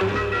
Yeah.